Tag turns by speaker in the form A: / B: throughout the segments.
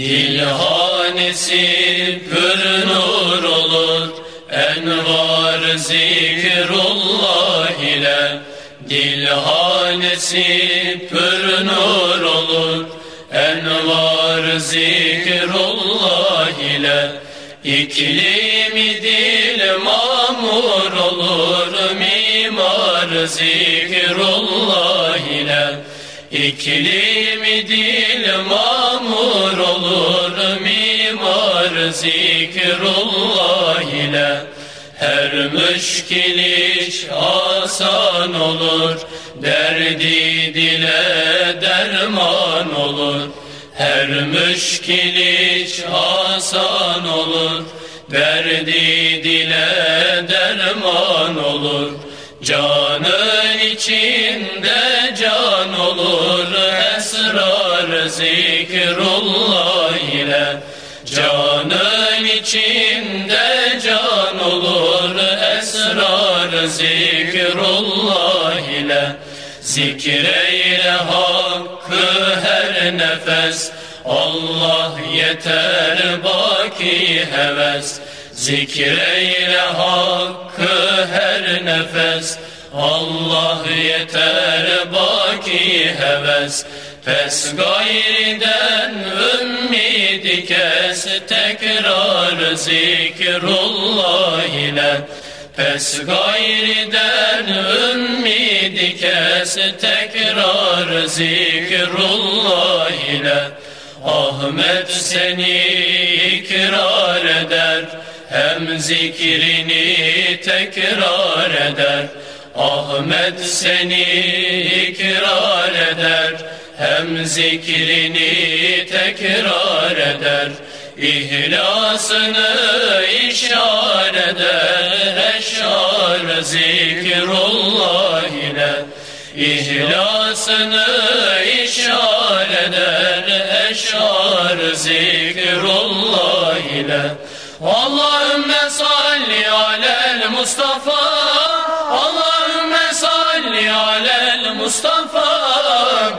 A: Dilhanesi pür nur olur Envar zikrullah ile. Dilhanesi pür nur olur Envar zikrullah ile. İklimi dil mamur olur Mimar zikrullah ile İklimi dil mamur olur Mimar zikrullah ile. Her müşkil iş asan olur Derdi dile derman olur. Her müşkil iş asan olur Derdi dile derman olur Canın içinde can olur Esrar zikrullah ile. Canın içinde can olur Esrar zikrullah ile. Zikreyle hakkı her nefes Allah yeter baki heves. Zikreyle hakkı nefes. Allah yeter baki heves. Pes gayriden ümmidi kes tekrar zikrullah ile. Pes gayriden ümmidi kes tekrar zikrullah ile. Ahmet seni ikrar eder hem zikrini tekrar eder. Ahmet seni ikrar eder. Hem zikrini tekrar eder. İhlasını işar eder. Eşar zikrullah ile. İhlasını işar eder. Eşar zikrullah ile Allahümme salli alel Mustafa. Allahümme salli alel Mustafa.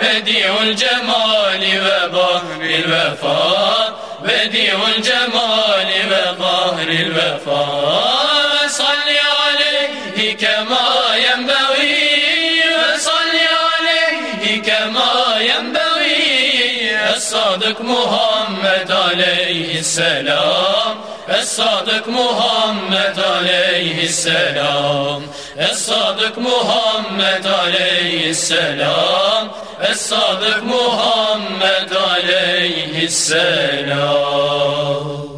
A: Bedi'ül cemali ve bahril vefa. Bedi'ül cemali ve bahril vefa Es-Sadık Muhammed aleyhisselam. Es-Sadık Muhammed aleyhisselam. Es-Sadık Muhammed aleyhisselam. Es-Sadık Muhammed aleyhisselam